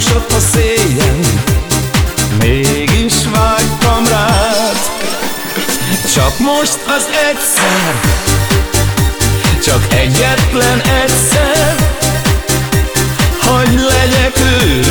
Elmosott a szégyen Mégis vágytam rád. Csak most az egyszer. Csak egyetlen egyszer. Hagy legyek őt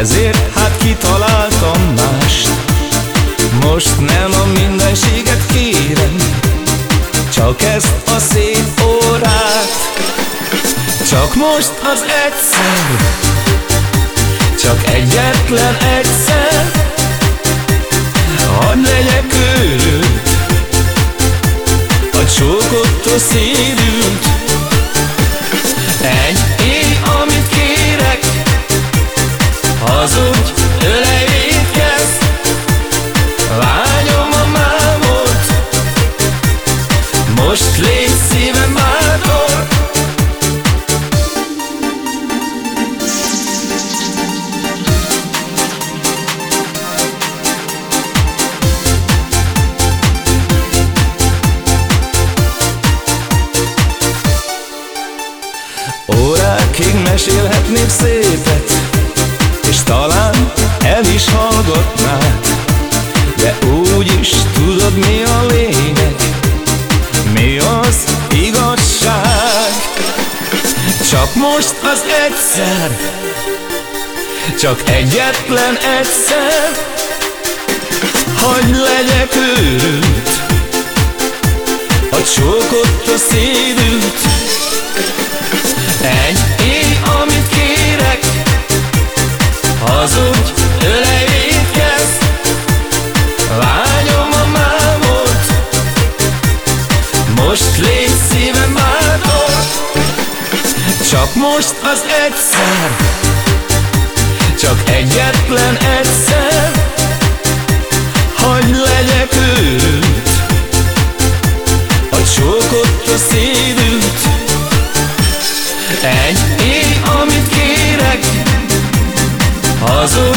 Ezért hát kitaláltam mást. Most nem a mindenséget kérem csak ezt a szép órát. Csak most az egyszer Csak egyetlen egyszer. Hadd legyek őrült A csókottól szédült mesélhetnék szépet És talán el is hallgatnád De úgy is tudod mi a lényeg mi az igazság? Csak most az egyszer Csak egyetlen egyszer. Hagy legyek őrült A csókot a szédült Egy most az egyszer. Csak egyetlen egyszer. Hagy legyek őt. A csókot a szívült Egy éj, amit kérek. Hazudj,